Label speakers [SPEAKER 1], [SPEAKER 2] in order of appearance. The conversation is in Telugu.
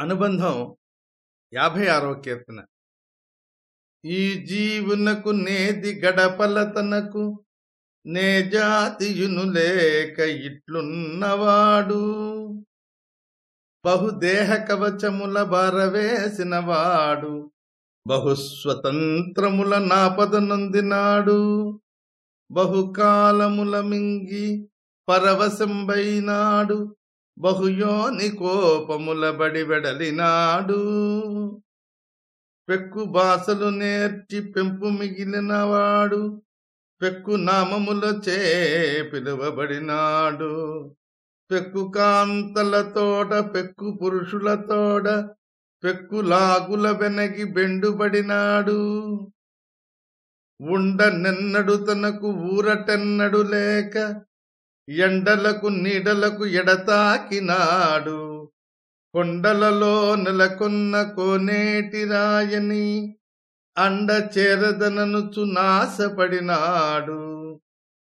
[SPEAKER 1] అనుబంధం యాభై ఆరవ కీర్తన. ఈ జీవునకు నేది గడపల తనకు నే జాతియును లేక ఇట్లున్నవాడు. బహుదేహ కవచముల బారవేసినవాడు బహుస్వతంత్రముల నాపద నొందినాడు బహుకాలముల మింగి పరవశంబైనాడు బహుయోని కోపముల బడి వెడలినాడు. పెక్కు బాసలు నేర్చి పెంపు మిగిలినవాడు. పెక్కు నామముల చే పిలువబడినాడు. పెక్కు కాంతలతోడ పెక్కు పురుషులతోడ పెక్కు లాగుల వెనగి బెండుబడినాడు. ఉండ నెన్నడు తనకు ఊరటెన్నడు లేక ఎండలకు నీడలకు ఎడతాకినాడు. కొండలలో నెలకొన్న కోనేటి రాయని అండ చేరదననుచు నాశపడినాడు.